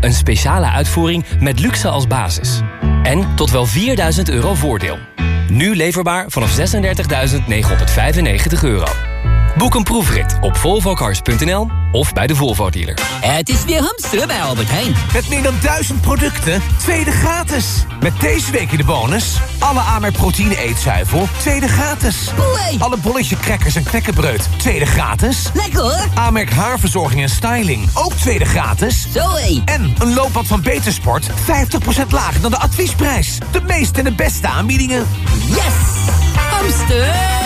Een speciale uitvoering met luxe als basis. En tot wel 4000 euro voordeel. Nu leverbaar vanaf 36.995 euro. Boek een proefrit op volvocars.nl of bij de Volvo dealer. Het is weer hamsteren bij Albert Heijn. Met meer dan duizend producten, tweede gratis. Met deze week in de bonus... alle Amerk proteïne eetzuivel, tweede gratis. Alle bolletje crackers en knekkenbreud, tweede gratis. Lekker hoor. Amerk haarverzorging en styling, ook tweede gratis. Zoé. En een loopband van Betersport, 50% lager dan de adviesprijs. De meeste en de beste aanbiedingen. Yes! Hamster!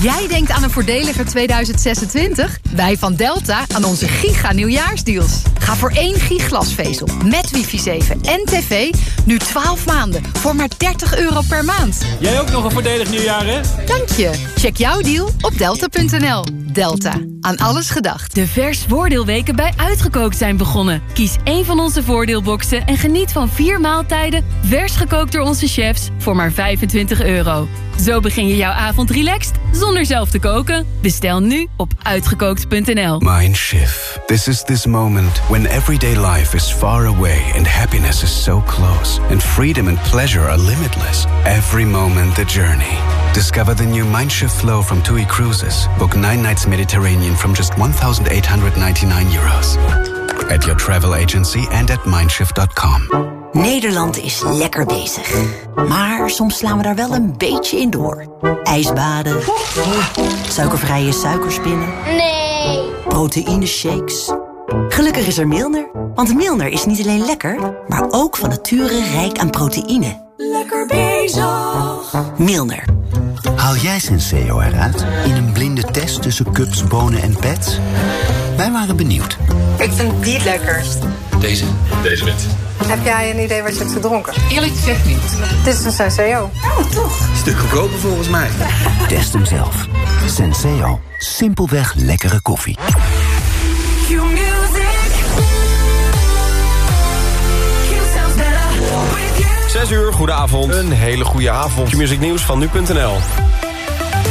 Jij denkt aan een voordeliger 2026? Wij van Delta aan onze giga nieuwjaarsdeals. Ga voor één giglasvezel met wifi 7 en tv nu 12 maanden voor maar 30 euro per maand. Jij ook nog een voordelig nieuwjaar, hè? Dank je. Check jouw deal op delta.nl. Delta. Aan alles gedacht. De vers voordeelweken bij Uitgekookt zijn begonnen. Kies één van onze voordeelboxen en geniet van vier maaltijden... vers gekookt door onze chefs voor maar 25 euro. Zo begin je jouw avond relaxed zonder zelf te koken. Bestel nu op uitgekookt.nl. Mindshift. This is this moment when everyday life is far away and happiness is so close. And freedom and pleasure are limitless. Every moment the journey. Discover the new Mindshift flow from TUI Cruises. Book nine nights Mediterranean from just 1,899 euros. At your travel agency and at mindshift.com. Nederland is lekker bezig. Maar soms slaan we daar wel een beetje in door. Ijsbaden. Suikervrije suikerspinnen. Nee. Proteïne shakes. Gelukkig is er Milner. Want Milner is niet alleen lekker, maar ook van nature rijk aan proteïne. Lekker bezig. Milner. Haal jij Senseo eruit in een blinde test tussen cups, bonen en pets? Wij waren benieuwd. Ik vind die het lekkerst. Deze. Deze wit. Heb jij een idee wat je hebt gedronken? Eerlijk gezegd niet. Dit is een Senseo. Oh, toch? Stuk goedkoper volgens mij. Test hem zelf. Senseo. Simpelweg lekkere koffie. Zes uur, goedenavond. Een hele goede avond. Q-music nieuws van nu.nl.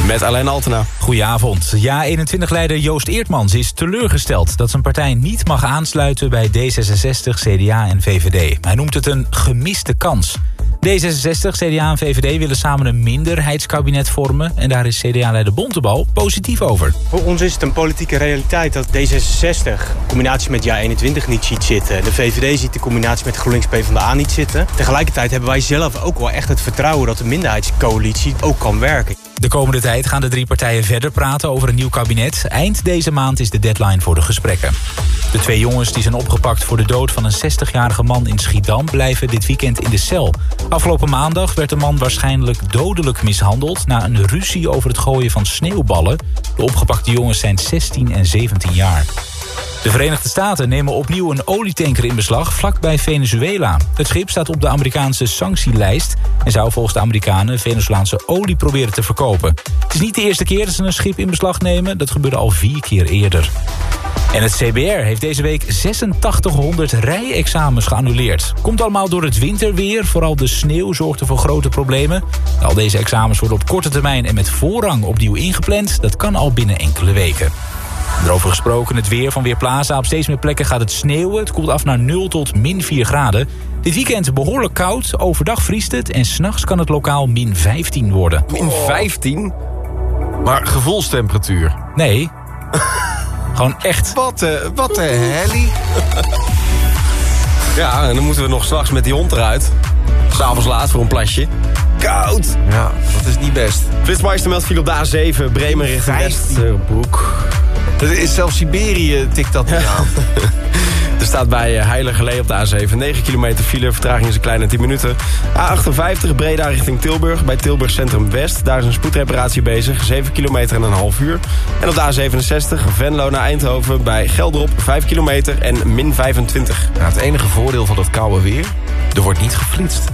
Met Alain Altena. Goedenavond. Ja-21-leider Joost Eertmans is teleurgesteld... dat zijn partij niet mag aansluiten bij D66, CDA en VVD. Hij noemt het een gemiste kans. D66, CDA en VVD willen samen een minderheidskabinet vormen... en daar is CDA-leider Bontebal positief over. Voor ons is het een politieke realiteit dat D66 de combinatie met JA21 niet ziet zitten. De VVD ziet de combinatie met GroenLinks PvdA niet zitten. Tegelijkertijd hebben wij zelf ook wel echt het vertrouwen... dat de minderheidscoalitie ook kan werken. De komende tijd gaan de drie partijen verder praten over een nieuw kabinet. Eind deze maand is de deadline voor de gesprekken. De twee jongens die zijn opgepakt voor de dood van een 60-jarige man in Schiedam... blijven dit weekend in de cel. Afgelopen maandag werd de man waarschijnlijk dodelijk mishandeld... na een ruzie over het gooien van sneeuwballen. De opgepakte jongens zijn 16 en 17 jaar. De Verenigde Staten nemen opnieuw een olietanker in beslag vlakbij Venezuela. Het schip staat op de Amerikaanse sanctielijst... en zou volgens de Amerikanen Venezolaanse olie proberen te verkopen. Het is niet de eerste keer dat ze een schip in beslag nemen. Dat gebeurde al vier keer eerder. En het CBR heeft deze week 8600 rijexamens geannuleerd. Komt allemaal door het winterweer. Vooral de sneeuw zorgde voor grote problemen. Al deze examens worden op korte termijn en met voorrang opnieuw ingepland. Dat kan al binnen enkele weken. Erover gesproken, het weer van Weerplaza. Op steeds meer plekken gaat het sneeuwen. Het koelt af naar 0 tot min 4 graden. Dit weekend behoorlijk koud. Overdag vriest het en s'nachts kan het lokaal min 15 worden. Min 15? Maar gevoelstemperatuur? Nee. Gewoon echt. Wat, uh, wat de helly. ja, en dan moeten we nog s'nachts met die hond eruit. S'avonds laat voor een plasje. Koud! Ja, dat is niet best. Flitsmeister meldt viel op de A7, Bremen richting Westerbroek. Dat is zelfs Siberië tikt dat niet aan. Er staat bij Heiligerlee op de A7 9 kilometer file. Vertraging is een kleine 10 minuten. A58 Breda richting Tilburg. Bij Tilburg Centrum West. Daar is een spoedreparatie bezig. 7 kilometer en een half uur. En op de A67 Venlo naar Eindhoven. Bij Gelderop 5 kilometer en min 25. Ja, het enige voordeel van dat koude weer... er wordt niet geflitst.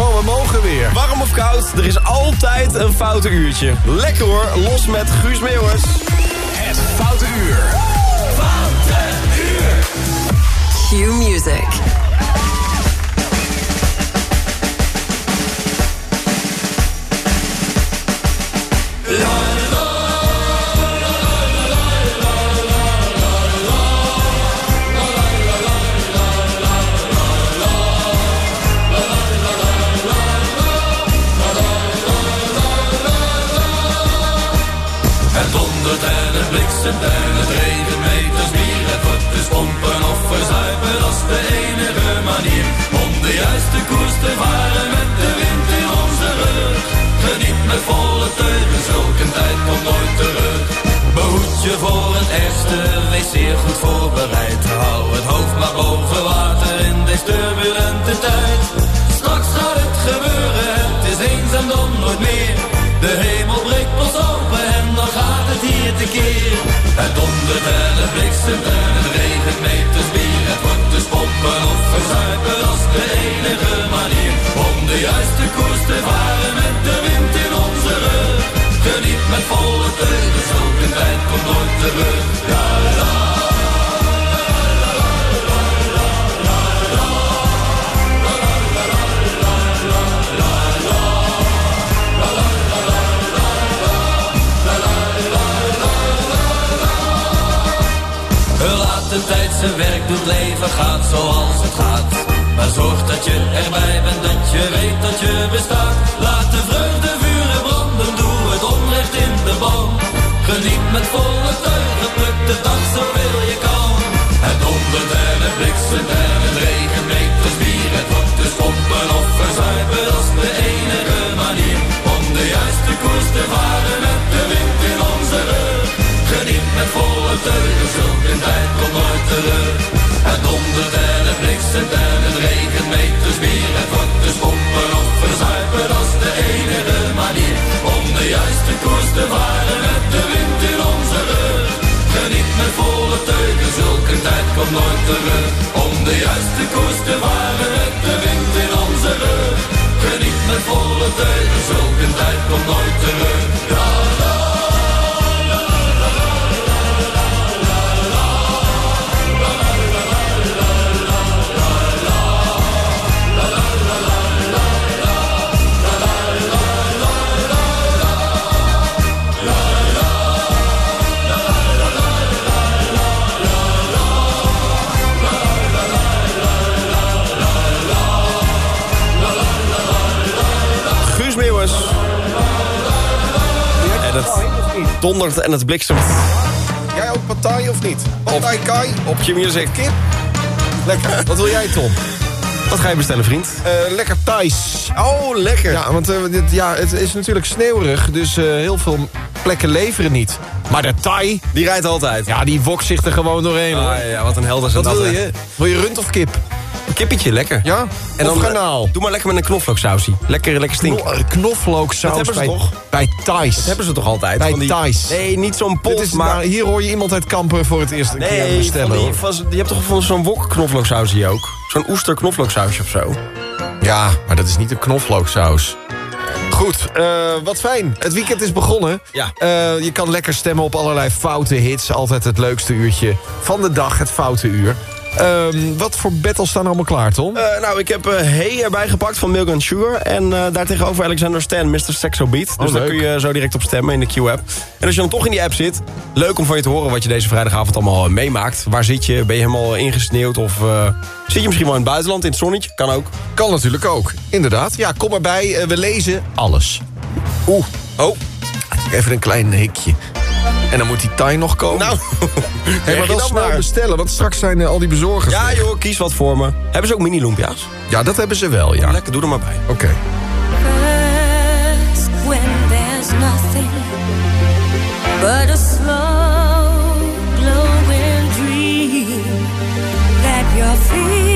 We mogen weer. Warm of koud, er is altijd een foute uurtje. Lekker hoor, los met Guus Meeuwers. Het foute uur. Foute uur. Q Music. Komt nooit terug. Behoed je voor het ergste, wees zeer goed voorbereid. Hou het hoofd maar boven water in deze turbulente tijd. Straks gaat het gebeuren, het is en dan nooit meer. De hemel breekt pas open en dan gaat het hier tekeer. Het dondert en het bliksemt en het regent meters bier. Het wordt dus pompen of verzuipen, is de enige manier. Om de juiste koers te varen met de wind. Geniet met volle teugen, zulke tijd komt nooit terug. La la. Laat de tijd zijn werk doet, leven gaat zoals het gaat. Maar zorg dat je erbij bent, dat je weet dat je bestaat. Laat de vreugde band. Geniet met volle teugen, pluk de dag zoveel je kan. Het dondert en het bliksemt en het regent meters bier. Het wordt dus pompen of verzuipen, dat de enige manier. Om de juiste koers te varen met de wind in onze rug. Geniet met volle teugen, zulke tijd komt nooit terug. Het dondert en het bliksemt en het regent meters bier. Het wordt dus pompen of verzuipen, de enige manier. Om de juiste koers te varen met de wind in onze rug. Geniet met volle teugen, zulke tijd komt nooit terug. Om de juiste koers te varen met de wind in onze rug. Geniet met volle teugen, zulke tijd komt nooit terug. Dondert en het bliksemt. Jij ook partij of niet? Partij Kai? Op je music. Kip? Lekker. Wat wil jij, Tom? Wat ga je bestellen, vriend? Eh, lekker Thais. Oh, lekker. Ja, want eh, dit, ja, het is natuurlijk sneeuwig, dus eh, heel veel plekken leveren niet. Maar de Thai... Die rijdt altijd. Ja, die wok zich er gewoon doorheen, hoor. Ah, ja, wat een helder is Wat dat, wil hè? je? Wil je rund of kip? Kippetje, lekker. Ja? En of dan, eh, garnaal? Doe maar lekker met een knoflooksausie. Lekker, lekker stinken. Kno- eh, knoflooksaus Dat hebben ze bij, toch? bij Thais. Dat hebben ze toch altijd? Bij die- Thais. Nee, niet zo'n pot, is, maar... nou, hier hoor je iemand uit Kampen voor het eerst een keer Nee, bestellen. van, je hebt toch van zo'n wok knoflooksaus hier ook? Zo'n oester knoflooksausje of zo. Ja, maar dat is niet een knoflooksaus. Goed, eh, wat fijn. Het weekend is begonnen. Ja. Eh, je kan lekker stemmen op allerlei foute hits. Altijd het leukste uurtje van de dag, het foute uur. Ehm, wat voor battles staan er allemaal klaar, Tom? Eh, nou, ik heb eh Hey erbij gepakt van Milk and Sugar. En eh daartegenover Alexander Stan, Mr. Sexo Beat. Dus Oh, daar kun je zo direct op stemmen in de Q-app. En als je dan toch in die app zit, leuk om van je te horen wat je deze vrijdagavond allemaal meemaakt. Waar zit je? Ben je helemaal ingesneeuwd? Of eh, zit je misschien wel in het buitenland, in het zonnetje? Kan ook. Kan natuurlijk ook, inderdaad. Ja, kom erbij. We lezen alles. Oeh, oh. Even een klein hikje. En dan moet die Thai nog komen. Nou, hey, maar wel snel bestellen, want straks zijn eh, al die bezorgers Ja weg. joh, kies wat voor me. Hebben ze ook mini-lumpia's? Ja, dat hebben ze wel, ja. Lekker, doe er maar bij. Oké. First, when there's nothing but a slow glowing dream that your fear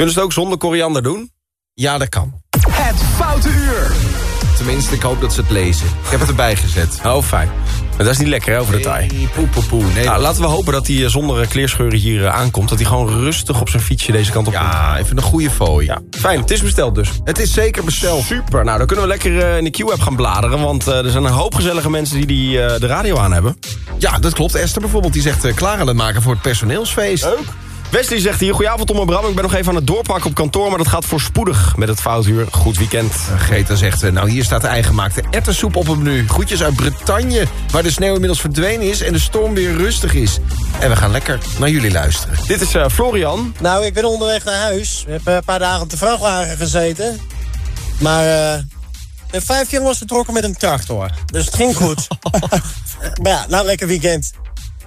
Kunnen ze het ook zonder koriander doen? Ja, dat kan. Het Foute Uur. Tenminste, ik hoop dat ze het lezen. Ik heb het erbij gezet. Oh, fijn. Maar dat is niet lekker, hè, over de taai. Nee, poe, poe, poe. Nee, Nou, laten we hopen dat hij eh, zonder eh, kleerscheuren hier eh, aankomt. Dat hij gewoon rustig op zijn fietsje deze kant op komt. ja, even een goede fooi. Ja, fijn. Het is besteld dus. Het is zeker besteld. Super. Nou, dan kunnen we lekker in de Q-app gaan bladeren. Want er zijn een hoop gezellige mensen die, die de radio aan hebben. Ja, dat klopt. Esther bijvoorbeeld, die zegt klaar aan het maken voor het personeelsfeest. Ook. Wesley zegt hier, goedenavond Tom en Bram. Ik ben nog even aan het doorpakken op kantoor, maar dat gaat voorspoedig met het foutuur. Goed weekend. Eh, Greta zegt, eh, nou hier staat de eigengemaakte ettersoep op het menu. Groetjes uit Bretagne, waar de sneeuw inmiddels verdwenen is... en de storm weer rustig is. En we gaan lekker naar jullie luisteren. Dit is eh, Florian. Nou, ik ben onderweg naar huis. We hebben een paar dagen op de vrachtwagen gezeten. Maar eh in vijf jaar was vertrokken met een tractor. Dus het ging goed. maar ja, nou lekker weekend.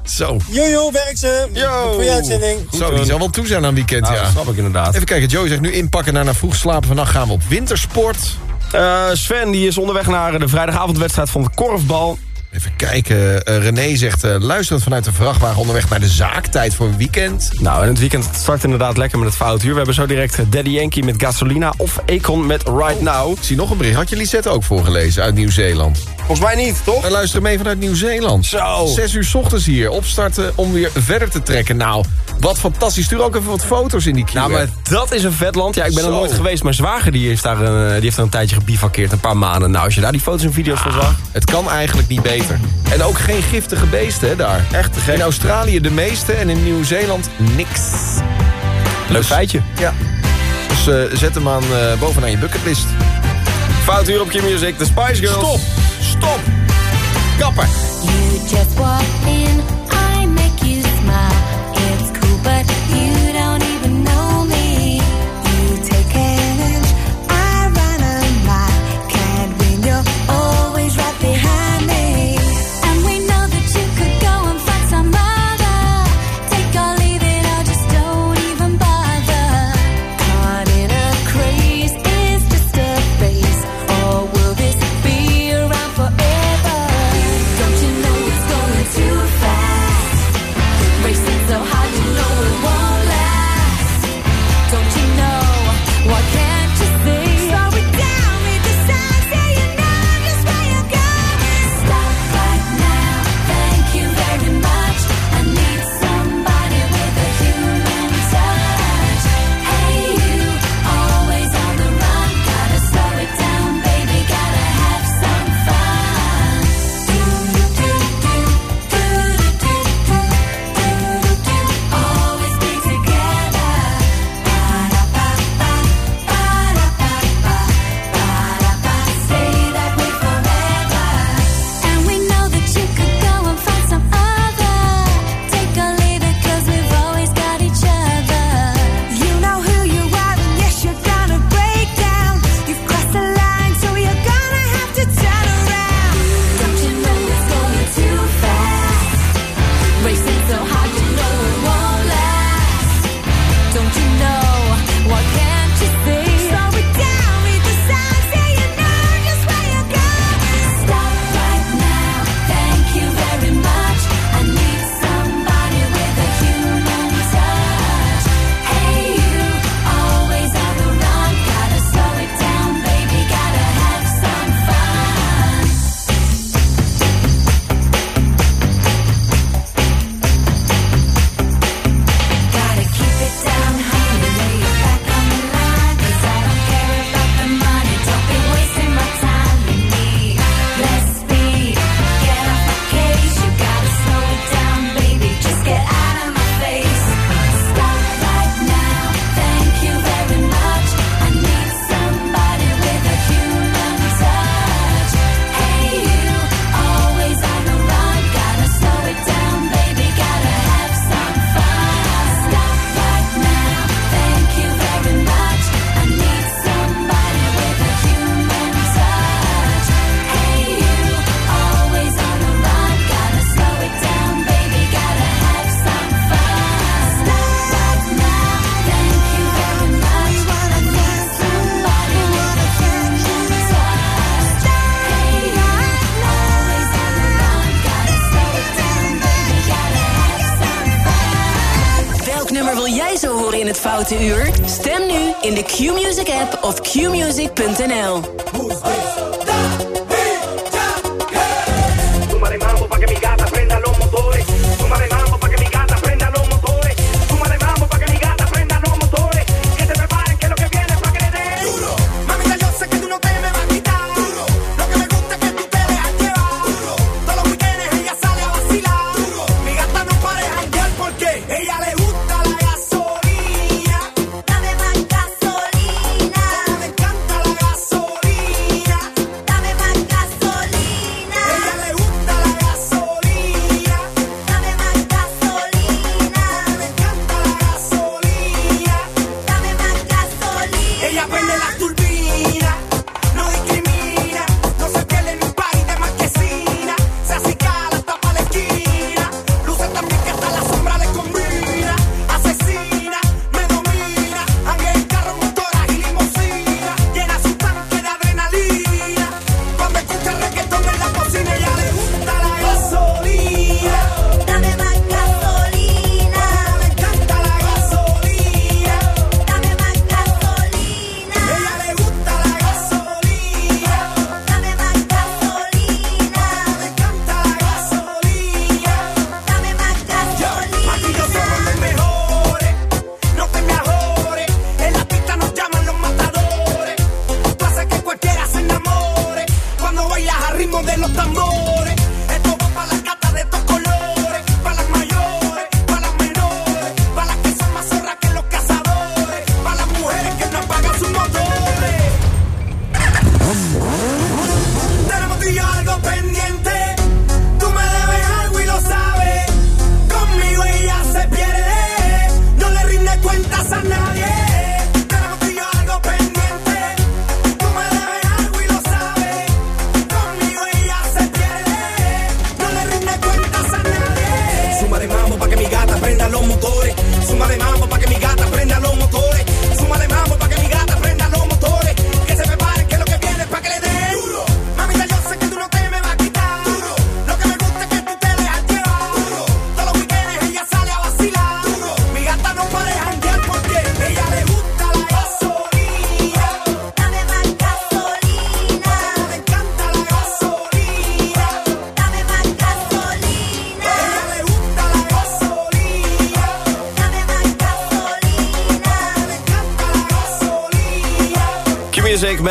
Zo. Jojo, werk ze. Yo. Goeie uitzending. Zo, die zal wel toe zijn aan weekend, Nou, ja. dat snap ik inderdaad. Even kijken, Joey zegt nu inpakken naar naar vroeg slapen. Vannacht gaan we op wintersport. Eh, Sven die is onderweg naar de vrijdagavondwedstrijd van de korfbal. Even kijken, eh, René zegt uh, luisterend vanuit de vrachtwagen onderweg naar de zaak. Tijd voor een weekend. Nou, en het weekend start inderdaad lekker met het foutuur. We hebben zo direct eh, Daddy Yankee met Gasolina of Econ met Right Now. Ik zie nog een bericht. Had je Lisette ook voorgelezen uit Nieuw-Zeeland? Volgens mij niet, toch? We luisteren mee vanuit Nieuw-Zeeland. Zo. Zes uur 's ochtends hier. Opstarten om weer verder te trekken. Nou, wat fantastisch. Stuur ook even wat foto's in die keer. Nou, maar dat is een vet land. Ja, ik ben er nooit geweest. Mijn zwager die heeft, daar een, die heeft er een tijdje gebivakkeerd, een paar maanden. Nou, als je daar die foto's en video's van zag... Het kan eigenlijk niet beter. En ook geen giftige beesten hè, daar. Echt te gek. In Australië de meeste en in Nieuw-Zeeland niks. Leuk Dus- feitje. Ja. Dus eh, zet hem aan eh, bovenaan je bucketlist. Foutuur op Q-Music, de Spice Girls. Stop! Stop! Kapper! You just walk in, in de Q-Music app of qmusic.nl.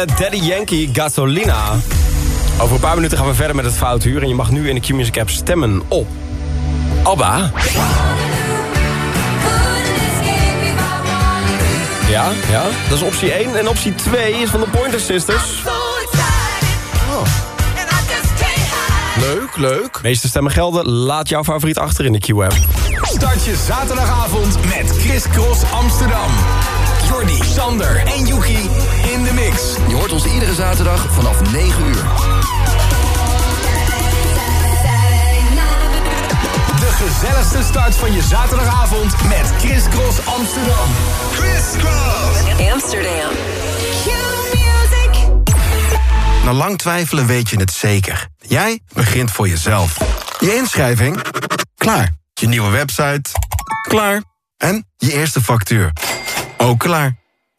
Daddy Yankee Gasolina. Over een paar minuten gaan we verder met het foutuur... en je mag nu in de Q-Music app stemmen op... Abba. Ja, ja, dat is optie 1. En optie 2 is van de Pointer Sisters. Oh. Leuk, leuk. Meeste stemmen gelden. Laat jouw favoriet achter in de Q-app. Start je zaterdagavond met Chris Cross Amsterdam. Jordi, Sander en Yuki in de mix. Je hoort ons iedere zaterdag vanaf 9 uur. De gezelligste start van je zaterdagavond met Chris Cross Amsterdam. Chris Cross Amsterdam. Na lang twijfelen weet je het zeker. Jij begint voor jezelf. Je inschrijving? Klaar. Je nieuwe website? Klaar. En je eerste factuur? Ook klaar.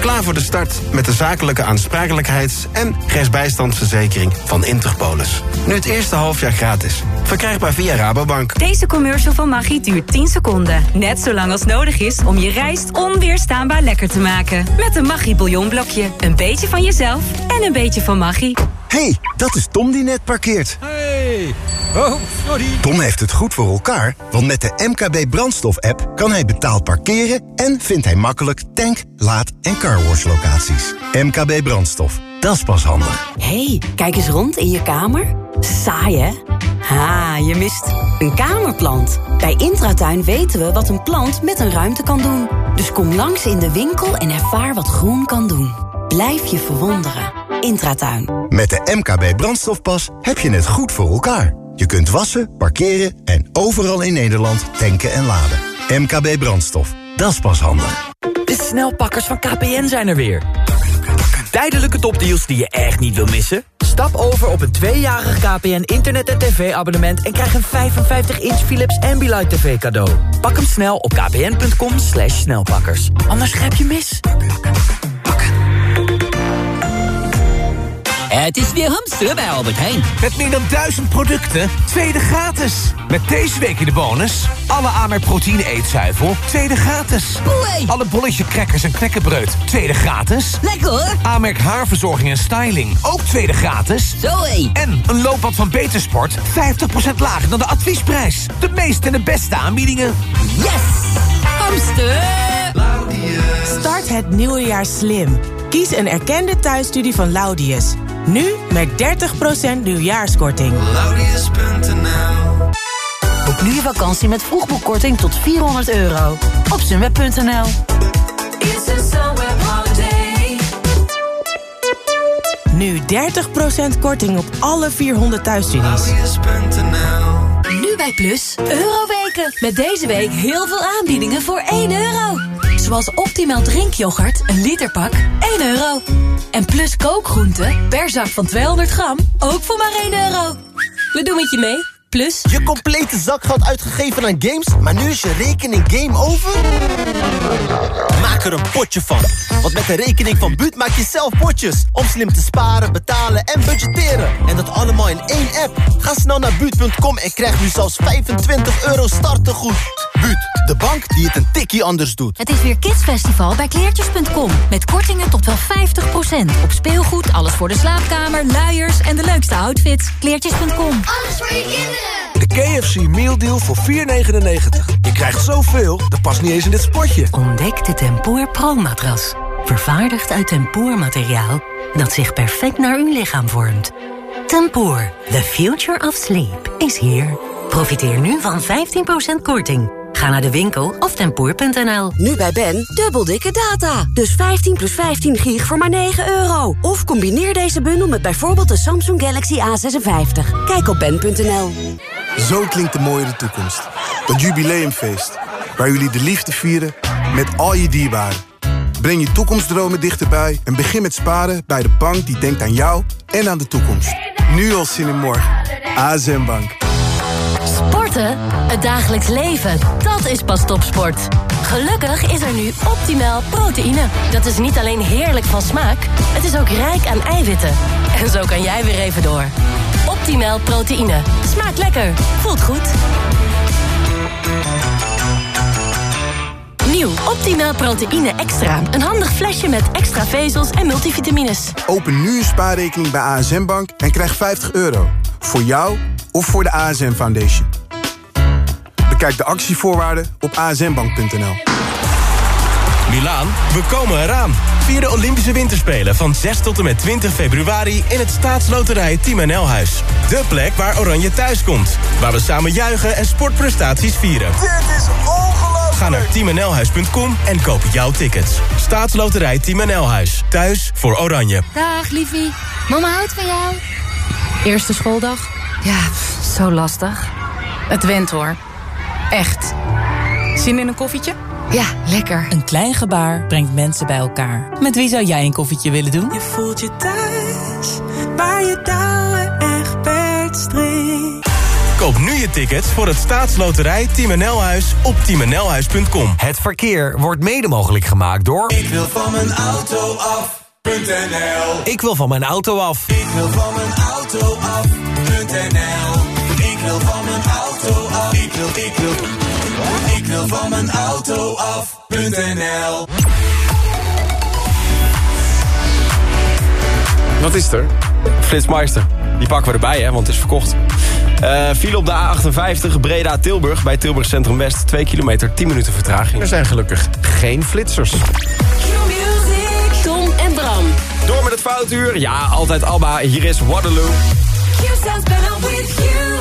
Klaar voor de start met de zakelijke aansprakelijkheids- en rechtsbijstandsverzekering van Interpolis. Nu het eerste halfjaar gratis. Verkrijgbaar via Rabobank. Deze commercial van Maggi duurt 10 seconden. Net zo lang als nodig is om je rijst onweerstaanbaar lekker te maken. Met een Maggi bouillonblokje. Een beetje van jezelf en een beetje van Maggi. Hey, dat is Tom die net parkeert. Hey. Oh, sorry. Tom heeft het goed voor elkaar, want met de MKB brandstof-app kan hij betaald parkeren en vindt hij makkelijk tank, laad- en carwash-locaties. MKB brandstof, dat is pas handig. hey, kijk eens rond in je kamer. Saai, hè? Ha, je mist een kamerplant. Bij Intratuin weten we wat een plant met een ruimte kan doen. Dus kom langs in de winkel en ervaar wat groen kan doen. Blijf je verwonderen. Intratuin. Met de MKB brandstofpas heb je het goed voor elkaar. Je kunt wassen, parkeren en overal in Nederland tanken en laden. MKB brandstof, dat is pas handig. De snelpakkers van KPN zijn er weer. Tijdelijke topdeals die je echt niet wil missen? Stap over op een tweejarig KPN internet- en tv-abonnement... en krijg een 55-inch Philips Ambilight TV cadeau. Pak hem snel op kpn.com slash snelpakkers. Anders grijp je mis. Het is weer hamsteren bij Albert Heijn. Met meer dan duizend producten, tweede gratis. Met deze week in de bonus... alle Amerk proteïne eetzuivel, tweede gratis. Alle bolletje crackers en knekkenbreud, tweede gratis. Lekker hoor. Amerk haarverzorging en styling, ook tweede gratis. Zoé. En een loopband van Betersport, 50% lager dan de adviesprijs. De meeste en de beste aanbiedingen. Yes! Hamster! Start het nieuwe jaar slim. Kies een erkende thuisstudie van Laudius. Nu met 30% nieuwjaarskorting. Boek nu je vakantie met vroegboekkorting tot 400 euro. Op sunweb.nl Nu 30% korting op alle 400 thuisstudies. Nu bij Plus, Euroweken. Met deze week heel veel aanbiedingen voor 1 euro. Zoals optimaal drinkyoghurt, een literpak, 1 euro. En Plus kookgroenten, per zak van 200 gram, ook voor maar 1 euro. We doen het je mee, Plus. Je complete zakgeld uitgegeven aan games, maar nu is je rekening game over? Maak er een potje van. Want met de rekening van Buut maak je zelf potjes. Om slim te sparen, betalen en budgetteren. En dat allemaal in één app. Ga snel naar Buut.com en krijg nu zelfs 25 euro startegoed. Buut, de bank die het een tikkie anders doet. Het is weer Kidsfestival bij kleertjes.com. Met kortingen tot wel 50%. Op speelgoed, alles voor de slaapkamer, luiers en de leukste outfits. Kleertjes.com. Alles voor je kinderen. De KFC Meal Deal voor 4,99. Je krijgt zoveel, dat past niet eens in dit spotje. Ontdek de Tempoor Pro-matras. Vervaardigd uit tempoormateriaal dat zich perfect naar uw lichaam vormt. Tempoor, the future of sleep, is here. Profiteer nu van 15% korting. Ga naar de winkel of tempoor.nl. Nu bij Ben, dubbel dikke data. Dus 15 plus 15 gig voor maar 9 euro. Of combineer deze bundel met bijvoorbeeld de Samsung Galaxy A56. Kijk op ben.nl. Zo klinkt de mooie toekomst. Dat jubileumfeest. Waar jullie de liefde vieren met al je dierbaren. Breng je toekomstdromen dichterbij en begin met sparen bij de bank die denkt aan jou en aan de toekomst. Nu al zin in morgen. ASM Bank. Het dagelijks leven. Dat is pas topsport. Gelukkig is er nu optimaal proteïne. Dat is niet alleen heerlijk van smaak, het is ook rijk aan eiwitten. En zo kan jij weer even door. Optimaal proteïne. Smaakt lekker. Voelt goed. Nieuw Optimaal proteïne extra. Een handig flesje met extra vezels en multivitamines. Open nu een spaarrekening bij ASM Bank en krijg 50 euro. Voor jou of voor de ASM Foundation. Bekijk de actievoorwaarden op asmbank.nl. Milaan, we komen eraan. Vier de Olympische Winterspelen van 6 tot en met 20 februari... in het staatsloterij Team NL Huis. De plek waar Oranje thuis komt. Waar we samen juichen en sportprestaties vieren. Dit is ongelooflijk. Ga naar teamnlhuis.com en koop jouw tickets. Staatsloterij Team NL Huis. Thuis voor Oranje. Dag, liefie. Mama houdt van jou. Eerste schooldag? Ja, zo lastig. Het went hoor. Echt. Zin in een koffietje? Ja, lekker. Een klein gebaar brengt mensen bij elkaar. Met wie zou jij een koffietje willen doen? Je voelt je thuis, waar je touwen echt per string. Koop nu je tickets voor het staatsloterij Team NL Huis op teamnlhuis.com. Het verkeer wordt mede mogelijk gemaakt door... Ik wil van mijn auto af.nl Ik wil van mijn auto af. Ik wil van mijn auto af.nl wil, ik wil, ik wil van mijn auto af.nl Wat is er? Flitsmeister. Die pakken we erbij, hè, want het is verkocht. Eh file op de A58 Breda-Tilburg bij Tilburg Centrum West. 2 kilometer, 10 minuten vertraging. Er zijn gelukkig geen flitsers. Tom en Bram. Door met het foutuur. Ja, altijd Alba. Hier is Waterloo. You.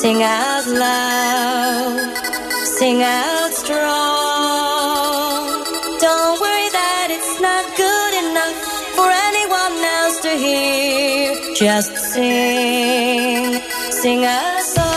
Sing out loud, sing out strong. Don't worry that it's not good enough for anyone else to hear. Just sing, sing a song.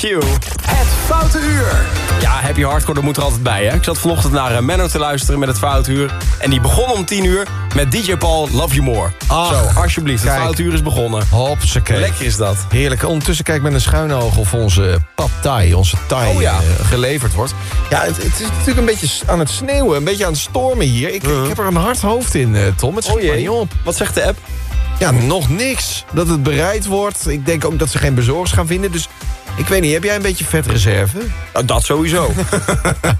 Q. Het Foute Uur. Ja, Happy Hardcore, dat moet er altijd bij, hè? Ik zat vanochtend naar uh, Menno te luisteren met het Foute Uur. En die begon om 10 uur met DJ Paul Love You More. Zo, alsjeblieft, het. Foute Uur is begonnen. Hopsakee. Lekker is dat. Heerlijk. Ondertussen kijk ik met een schuine oog of onze pad thai, onze thai, Oh ja. eh, geleverd wordt. Ja, het, het is natuurlijk een beetje aan het sneeuwen, een beetje aan het stormen hier. Ik, ik heb er een hard hoofd in, eh, Tom. Het schiet Uh-huh. Oh maar jee. niet op. Wat zegt de app? Ja, nog niks. Dat het bereid wordt. Ik denk ook dat ze geen bezorgers gaan vinden. Dus ik weet niet, heb jij een beetje vetreserve? Nou, dat sowieso.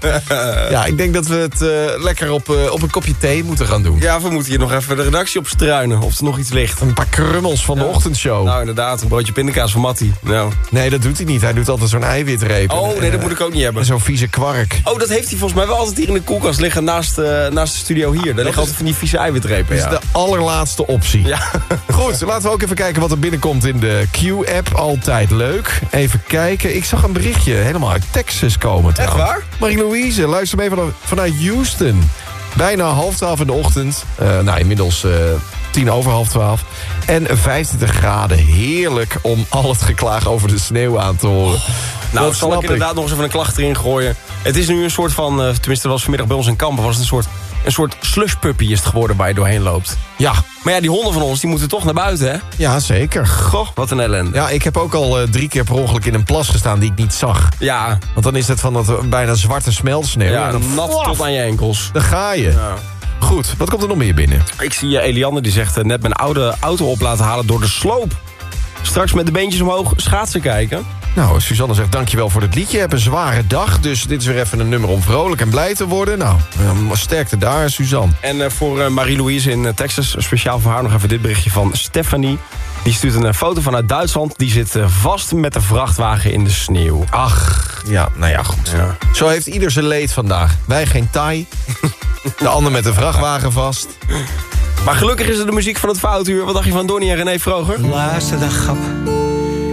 ja, ik denk dat we het eh, lekker op, eh, op een kopje thee moeten gaan doen. Ja, we moeten hier nog even de redactie op struinen. Of er nog iets ligt. Een paar krummels van de ochtendshow. Nou, inderdaad. Een broodje pindakaas van Mattie. Nou. Nee, dat doet hij niet. Hij doet altijd zo'n eiwitreep. Oh, En, nee, dat eh, moet ik ook niet hebben. en Zo'n vieze kwark. Oh, dat heeft hij volgens mij wel altijd hier in de koelkast liggen naast, naast de studio hier. Daar liggen altijd van die vieze eiwitrepen. Dat is de allerlaatste optie. Ja. Goed, laten we ook even kijken wat er binnenkomt in de Q-app. Altijd leuk. Even kijken. Ik zag een berichtje helemaal uit Texas komen trouwens. waar? Marie-Louise, luister mee vanaf, vanuit Houston. Bijna half twaalf in de ochtend. Eh, nou, inmiddels eh, tien over half twaalf. En 25 graden. Heerlijk om al het geklaag over de sneeuw aan te horen. Nou, Dat zal ik inderdaad nog eens even een klacht erin gooien. Het is nu een soort van, eh, tenminste was vanmiddag bij ons in Kampen... was het een soort, een soort slushpuppy is het geworden waar je doorheen loopt. Ja. Maar ja, die honden van ons, die moeten toch naar buiten, hè? Ja, zeker. Goh, wat een ellende. Ja, ik heb ook al eh, drie keer per ongeluk in een plas gestaan die ik niet zag. Ja. Want dan is het van dat eh, bijna zwarte smelsneeuw. Ja, en dan nat flaf, tot aan je enkels. Dan ga je. Goed, wat komt er nog meer binnen? Ik zie eh, Eliander die zegt net mijn oude auto op laten halen door de sloop. Straks met de beentjes omhoog schaatsen kijken. Nou, Suzanne zegt dankjewel voor het liedje. Je hebt een zware dag, dus dit is weer even een nummer om vrolijk en blij te worden. Nou, sterkte daar, Suzanne. En eh, voor eh, Marie-Louise in eh, Texas, speciaal voor haar nog even dit berichtje van Stephanie. Die stuurt een foto vanuit Duitsland. Die zit vast met de vrachtwagen in de sneeuw. Ach, ja, nou ja, goed. Zo heeft ieder zijn leed vandaag. Wij geen taai, de ander met de vrachtwagen vast. Maar gelukkig is het de muziek van het Foutuur. Wat dacht je van Donnie en René Vroger? Luister dan, grap.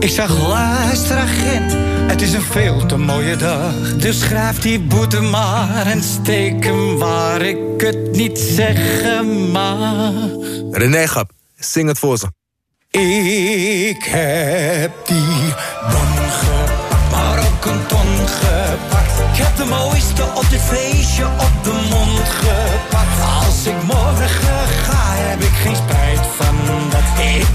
Ik zag, luister agent. Het is een veel te mooie dag. Dus schrijf die boete maar en steek hem waar ik het niet zeggen mag. René Gap, zing het voor ze. Ik heb die bon gepakt, maar ook een ton gepakt. Ik heb de mooiste op dit feestje op de mond gepakt. Als ik morgen ga, heb ik geen spijt van dat.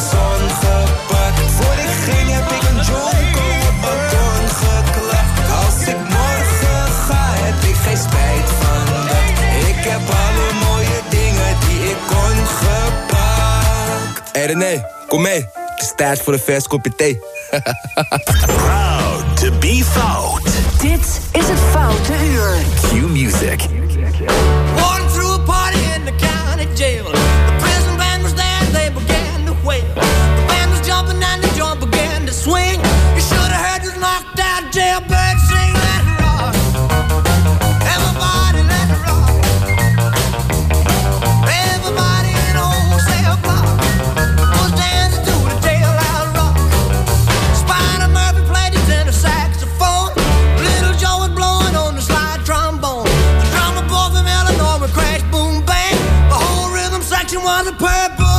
terrasje zon gepakt. Voor ik ging heb ik een jonko op balkon geklapt. Als ik morgen ga, heb ik geen spijt van dat. Ik heb alle mooie dingen die ik kon gepakt. Hey René, kom mee. Het is tijd voor een vers kopje thee. Proud to be fout. Dit is het Foute Uur. Q you wanna purple.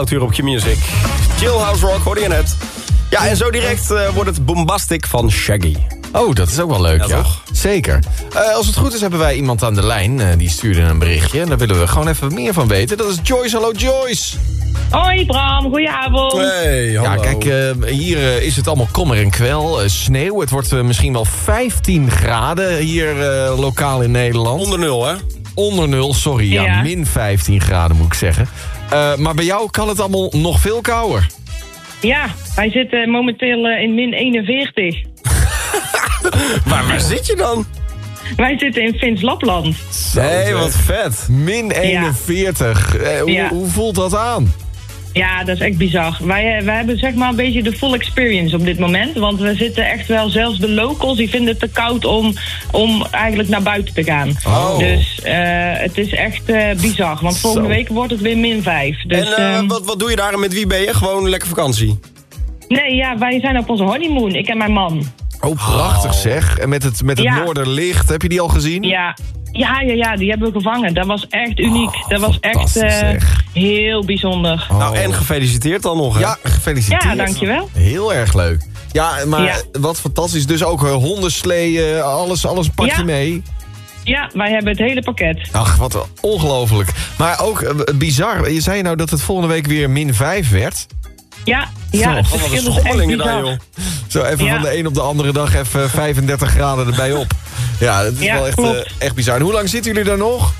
Op Q-Music. Chill House Rock, hoorde je net. Ja, en zo direct eh, wordt het Bombastic van Shaggy. Oh, dat is ook wel leuk, Ja, ja. toch? Zeker. Eh, als het goed is hebben wij iemand aan de lijn. eh, die stuurde een berichtje. En daar willen we gewoon even meer van weten. Dat is Joyce. Hallo Joyce. Hoi Bram, goedenavond. Ja, kijk, eh, hier is het allemaal kommer en kwel. sneeuw. Het wordt misschien wel 15 graden hier eh, lokaal in Nederland. Onder nul, hè? Onder nul, sorry. Ja, Ja. min 15 graden moet ik zeggen. Eh, maar bij jou kan het allemaal nog veel kouder. Ja, wij zitten momenteel eh, in min 41. Maar waar zit je dan? Wij zitten in Fins Lapland. Nee, wat vet. Min 41. Eh, hoe, Ja. hoe voelt dat aan? Ja, dat is echt bizar. Wij, eh, wij hebben zeg maar een beetje de full experience op dit moment. Want we zitten echt wel, zelfs de locals, die vinden het te koud om, om eigenlijk naar buiten te gaan. Oh. Dus eh, het is echt eh, bizar. Want volgende Zo. week wordt het weer min 5. Dus, en eh, ehm, wat, wat doe je daar en met wie ben je? Gewoon lekker vakantie? Nee, ja, wij zijn op onze honeymoon. Ik en mijn man. Oh, prachtig zeg. En met het, met het Ja. noorderlicht, heb je die al gezien? Ja. Ja, ja, ja, die hebben we gevangen. Dat was echt uniek. dat was echt eh, heel bijzonder. Nou, en gefeliciteerd dan nog, hè? Ja, gefeliciteerd. Ja, dankjewel. Heel erg leuk. Ja, maar Ja. wat fantastisch. Dus ook uh, hondenslee, eh, alles, alles pak je Ja. mee. Ja, wij hebben het hele pakket. Ach, wat ongelooflijk. Maar ook eh, bizar. Je zei nou dat het volgende week weer min 5 werd. Ja, ja, het Zo, wat een verschil is echt schommelingen bizar. daar, joh. Zo even Ja. van de een op de andere dag even 35 graden erbij op. Ja, dat is Ja, wel echt, eh, echt bizar. En hoe lang zitten jullie daar nog?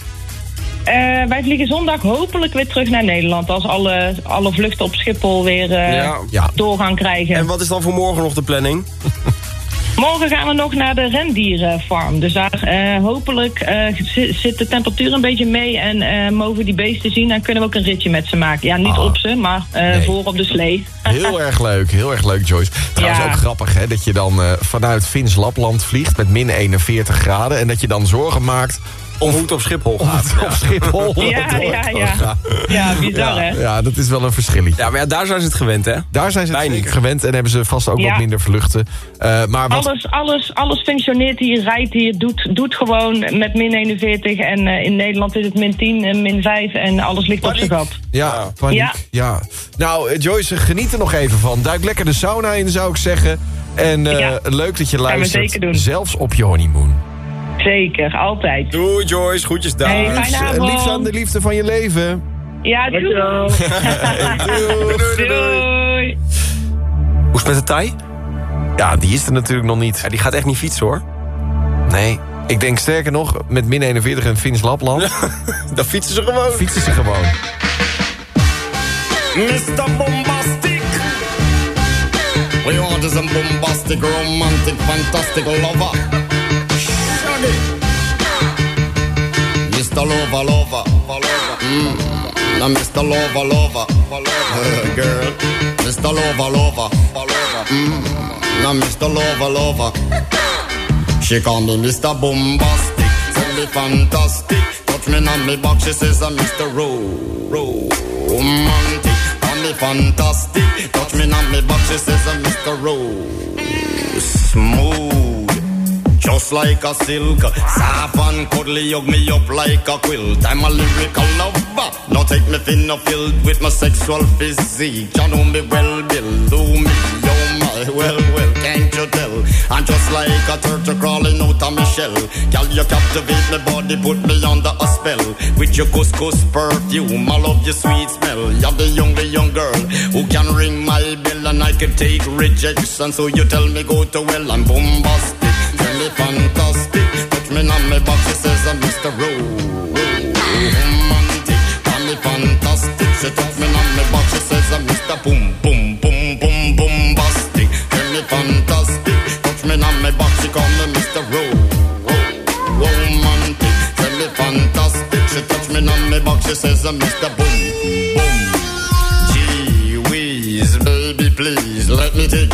Eh, wij vliegen zondag hopelijk weer terug naar Nederland. Als alle, alle vluchten op Schiphol weer eh, Ja. doorgaan krijgen. En wat is dan voor morgen nog de planning? Morgen gaan we nog naar de rendierenfarm. Dus daar eh, hopelijk eh, zi- zit de temperatuur een beetje mee. En eh, mogen we die beesten zien. Dan kunnen we ook een ritje met ze maken. Ja, niet op ze, maar voor op de slee. Heel erg leuk, heel erg leuk, Joyce. Trouwens Ja. ook grappig, hè, dat je dan vanuit Fins Lapland vliegt met min 41 graden... en dat je dan zorgen maakt... Of hoe het op Schiphol gaat. Op Schiphol. Ja, ja, ja. Ja, bizar ja, hè? ja, dat is wel een verschilletje. Ja, maar ja, daar zijn ze het gewend, hè? Daar zijn ze het gewend en hebben ze vast ook Ja. wat minder vluchten. Eh, maar wat, Alles, alles, alles functioneert hier, rijdt hier, doet, doet gewoon met min 41. En eh, in Nederland is het min 10 en min 5 en alles ligt op zijn gat. ja, paniek. Ja. Ja. Nou, eh, Joyce, geniet er nog even van. Duik lekker de sauna in, zou ik zeggen. En eh, Ja. leuk dat je luistert. zeker doen. Zelfs op je honeymoon. Zeker, altijd. Doei Joyce, groetjes daar. Hey, Liefst- eh, aan de liefde van je leven. Ja, doei. Doei. Hoe is het met de Thai? Ja, die is er natuurlijk nog niet. Ja, die gaat echt niet fietsen, hoor. Nee. Ik denk sterker nog, met min 41 in Fins Lapland... Dan fietsen ze gewoon. fietsen ze gewoon. Mr. Bombastic. We are just a bombastic, romantic, fantastic lover. Shaggy. Mr. Lover, lover, lover. Mm. Now Mr. Lover, lover, lover. Girl. Mr. Lover, lover, lover. Mm. Now Mr. Lover, lover. She call me Mr. Bombastic, tell me fantastic. Touch me on me back, she says I'm Mr. Ro- Romantic. Call me fantastic, touch me on me back, she says I'm Mr. Ro- Smooth. Just like a silk, soft and cuddly, hug me up like a quilt. I'm a lyrical lover. Now take me thin or filled with my sexual physique. You know me well, Bill. Do me, oh my, well, well, can't you tell? I'm just like a turtle crawling out of my shell. Girl, you captivate my body, put me under a spell. With your couscous perfume, I love your sweet smell. You're the young, the young girl who can ring my bell and I can take rejection. So you tell me go to well, I'm bombastic. Fantastic. Touch me on my back, she says I'm Mr. Romantic. Tell me fantastic. She touch me on my back, she says I'm Mr. Boom, boom, boom, boom, bombastic. Tell me fantastic. Touch me on my back, she call me Mr. Ro- Romantic. Tell me fantastic. She touch me on my back, she says I'm Mr. Boom,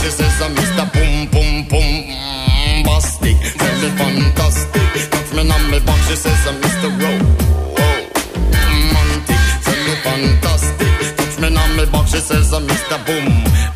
She says I'm Mr. Boom Boom Boom mm, Bastic, tell me fantastic Touch me on me back, she says I'm Mr. Row Romantic, tell me fantastic Touch me on me back, she says I'm Mr. Boom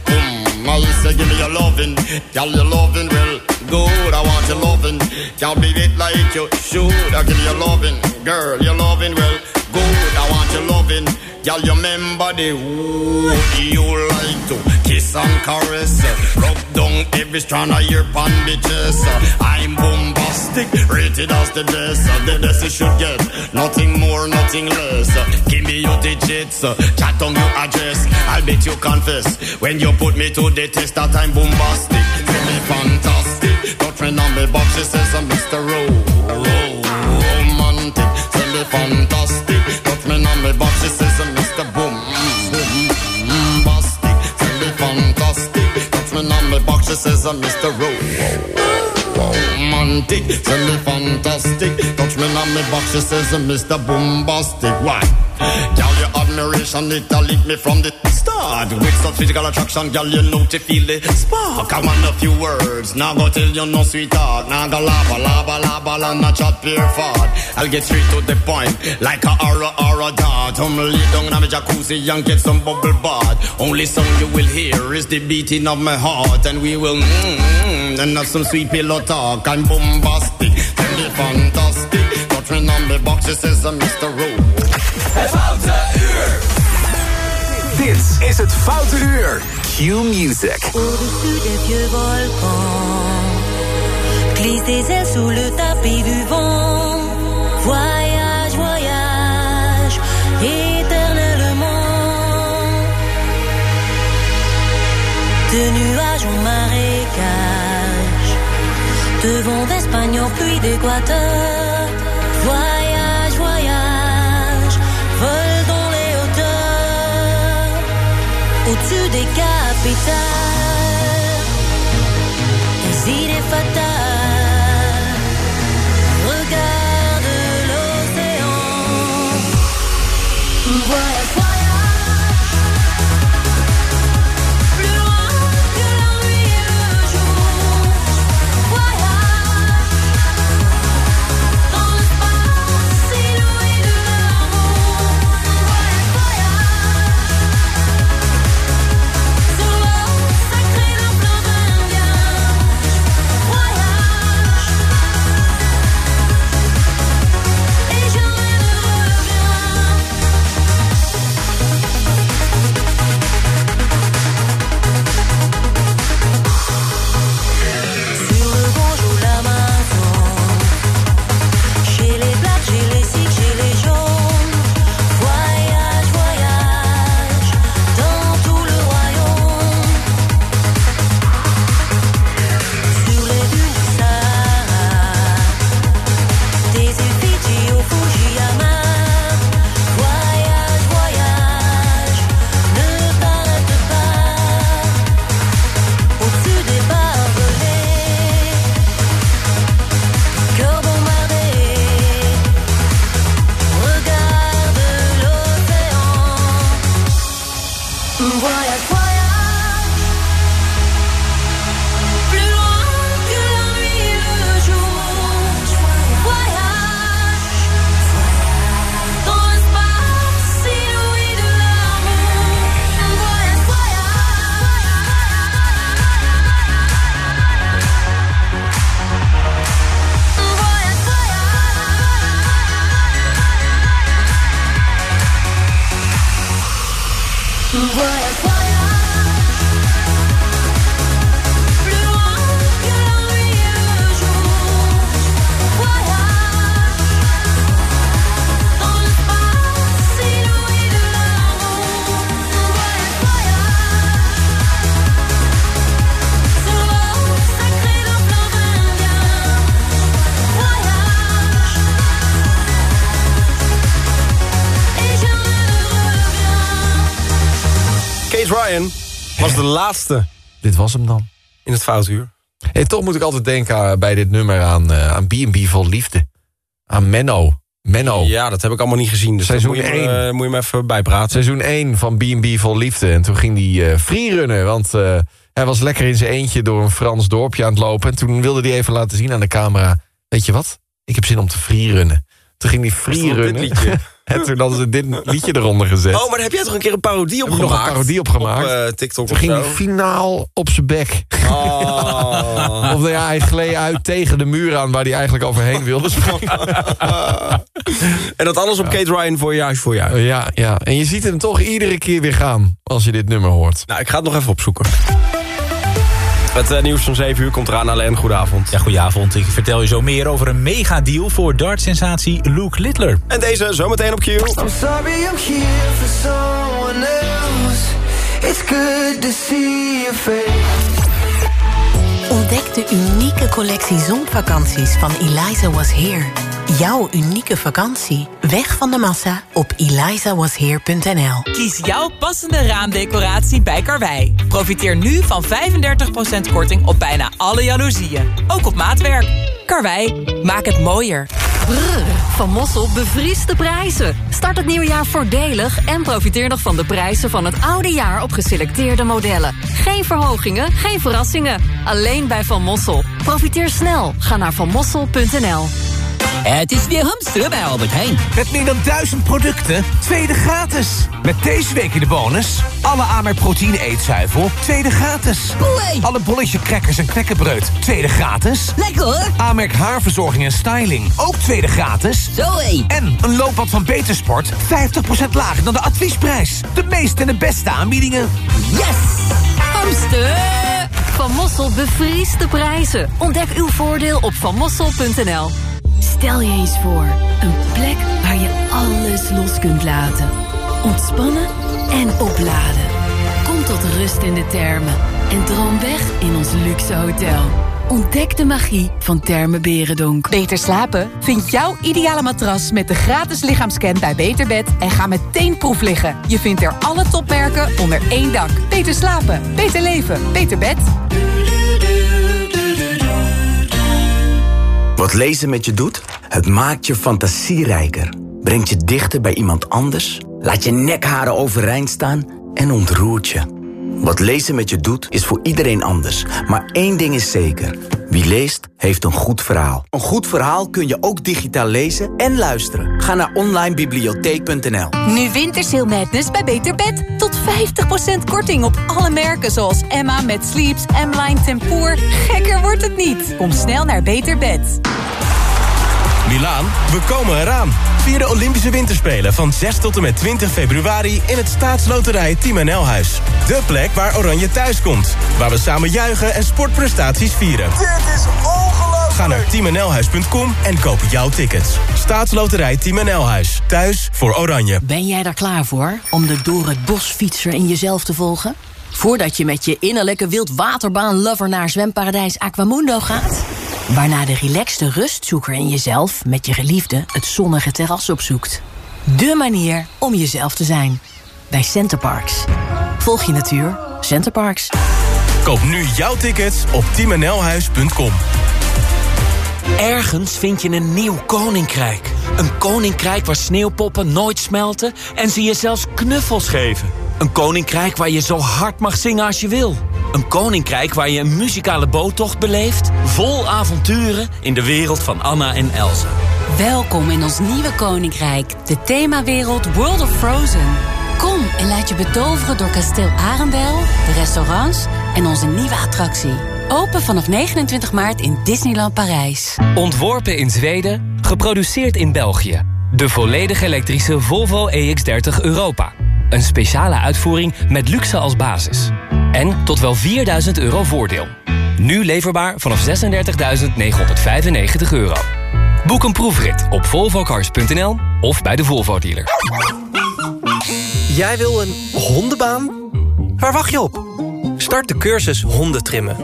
Boom I say give me your lovin', girl, your lovin' well good. I want your loving. Can't be it like you should. I give you loving, girl. Your loving well good. I want your loving girl, you remember the who you like to kiss and caress, rub down every strand of your pan uh, I'm bombastic, rated as the best, the best you should get, nothing more, nothing less. Give me your digits, chat on your address. I'll bet you confess when you put me to the test that I'm bombastic. Tell me fantastic, touch me on me box, she says I'm Mr. Ro- romantic. Tell me fantastic, me box, she says I'm Mr. Boom. boom, Bastic, tell me fantastic, touch me on me box, she says I'm Mr. Ro- romantic. Tell me fantastic. Touch me on me box, she says, uh, Mr. Bombastic. Why? Admiration, it lit me from the start. With such physical attraction, girl, you know to feel the spark. I want a few words, now go tell you no sweetheart. Now go lava, lava, lava, la, not chat pure fart. I'll get straight to the point, like a aura, aura dart. I'm lay down in my jacuzzi and get some bubble bath. Only song you will hear is the beating of my heart, and we will mmm, and have some sweet pillow talk. I'm bombastic, tell me fantastic. Touch me on the box, she says, uh, Mr. Het Foute Uur. Dit is het Foute Uur. Q Music. Au-dessus des vieux volcans, glisse des ailes sous le tapis du vent. Voyage, voyage, éternellement. De nuages en marécage, de vent d'Espagne en pluie d'Équateur. to the capital. Desideri fatal? Was de laatste Dit was hem dan. in het foutuur. Hey, toch moet ik altijd denken bij dit nummer aan, eh, aan B&B vol liefde. Aan Menno. Menno. Ja, dat heb ik allemaal niet gezien. Dus Seizoen moet je, me, één. eh, moet je me even bijpraten. Seizoen 1 van B&B vol liefde. En toen ging hij eh freerunnen, want hij was lekker in zijn eentje door een Frans dorpje aan het lopen. En toen wilde hij even laten zien aan de camera. Weet je wat? Ik heb zin om te freerunnen. Toen ging hij freerunnen. En toen hadden ze dit liedje eronder gezet. Oh, maar daar heb jij toch een keer een parodie op Heb ik nog gemaakt? een parodie op gemaakt. Op eh, TikTok Toen ging hij finaal op zijn bek. Oh. Of ja, hij gleed uit tegen de muur aan waar hij eigenlijk overheen wilde springen. En dat alles op Kate Ryan voor juist voor jou. Ja, ja, en je ziet hem toch iedere keer weer gaan als je dit nummer hoort. Nou, ik ga het nog even opzoeken. Het eh, nieuws van 7 uur komt eraan. Alain, goedenavond. Ja, goedenavond. Ik vertel je zo meer over een megadeal voor dartsensatie Luke Littler. En deze zometeen op Q. I'm sorry I'm here for someone else. It's good to see your face. Ontdek de unieke collectie zonvakanties van Eliza Was Here. Jouw unieke vakantie. Weg van de massa op elizawasheer.nl Kies jouw passende raamdecoratie bij Karwei. Profiteer nu van 35% korting op bijna alle jaloezieën. Ook op maatwerk. Karwei, maak het mooier. Brrr, van Mossel bevriest de prijzen. Start het nieuwe jaar voordelig en profiteer nog van de prijzen van het oude jaar op geselecteerde modellen. Geen verhogingen, geen verrassingen. Alleen bij Van Mossel. Profiteer snel. Ga naar vanmossel.nl. Het is weer hamsteren bij Albert Heijn. Met meer dan duizend producten, tweede gratis. Met deze week in de bonus... alle Amerk proteïne eetzuivel, tweede gratis. Alle bolletje crackers en knekkenbreud, tweede gratis. Lekker hoor. Amerk haarverzorging en styling, ook tweede gratis. Zoé. En een loopband van Betersport, 50% lager dan de adviesprijs. De meeste en de beste aanbiedingen. Yes! Hamster! Van Mossel bevriest de prijzen. Ontdek uw voordeel op vanmossel.nl. Stel je eens voor, een plek waar je alles los kunt laten. Ontspannen en opladen. Kom tot rust in de termen en droom weg in ons luxe hotel. Ontdek de magie van Termen Berendonk. Beter slapen? Vind jouw ideale matras met de gratis lichaamscan bij Beterbed en ga meteen proef liggen. Je vindt er alle topmerken onder één dak. Beter slapen, beter leven, beter bed. Wat lezen met je doet? Het maakt je fantasierijker. Brengt je dichter bij iemand anders. Laat je nekharen overeind staan en ontroert je. Wat lezen met je doet, is voor iedereen anders. Maar één ding is zeker. Wie leest, heeft een goed verhaal. Een goed verhaal kun je ook digitaal lezen en luisteren. Ga naar onlinebibliotheek.nl Nu Wintersail Madness bij Beter Bed. Tot 50% korting op alle merken zoals Emma met Sleeps, M-Line Tempoor. Gekker wordt het niet. Kom snel naar Beter Bed. Milaan, we komen eraan. Vier de Olympische Winterspelen van 6 tot en met 20 februari... in het staatsloterij Team NL-huis. De plek waar Oranje thuis komt. Waar we samen juichen en sportprestaties vieren. Dit is ongelooflijk. Ga naar teamnlhuis.com en koop jouw tickets. Staatsloterij Team NL-huis. Thuis voor Oranje. Ben jij daar klaar voor om de door het bos fietser in jezelf te volgen? Voordat je met je innerlijke wildwaterbaan-lover naar zwemparadijs Aquamundo gaat? Waarna de relaxte rustzoeker in jezelf met je geliefde het zonnige terras opzoekt. De manier om jezelf te zijn. Bij Centerparks. Volg je natuur. Centerparks. Koop nu jouw tickets op teamnlhuis.com. Ergens vind je een nieuw koninkrijk. Een koninkrijk waar sneeuwpoppen nooit smelten en ze je zelfs knuffels geven. Een koninkrijk waar je zo hard mag zingen als je wil. Een koninkrijk waar je een muzikale boottocht beleeft... vol avonturen in de wereld van Anna en Elsa. Welkom in ons nieuwe koninkrijk. De themawereld World of Frozen. Kom en laat je betoveren door kasteel Arendel, de restaurants en onze nieuwe attractie. Open vanaf 29 maart in Disneyland Parijs. Ontworpen in Zweden, geproduceerd in België. De volledig elektrische Volvo EX30 Europa. Een speciale uitvoering met luxe als basis. En tot wel 4000 euro voordeel. Nu leverbaar vanaf 36.995 euro. Boek een proefrit op volvocars.nl of bij de Volvo dealer. Jij wil een hondenbaan? Waar wacht je op? Start de cursus hondentrimmen.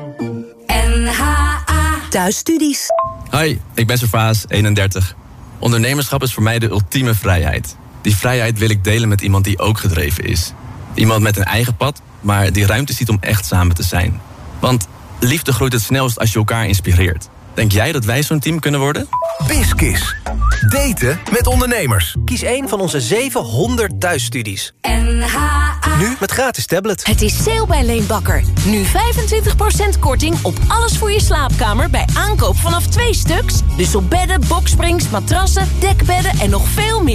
NHA Thuisstudies. Hoi, ik ben Servaas, 31. Ondernemerschap is voor mij de ultieme vrijheid. Die vrijheid wil ik delen met iemand die ook gedreven is. Iemand met een eigen pad, maar die ruimte ziet om echt samen te zijn. Want liefde groeit het snelst als je elkaar inspireert. Denk jij dat wij zo'n team kunnen worden? Biskis. Daten met ondernemers. Kies een van onze 700 thuisstudies. NHA Nu met gratis tablet. Het is sale bij Leenbakker. Nu 25% korting op alles voor je slaapkamer bij aankoop vanaf twee stuks. Dus op bedden, boksprings, matrassen, dekbedden en nog veel meer.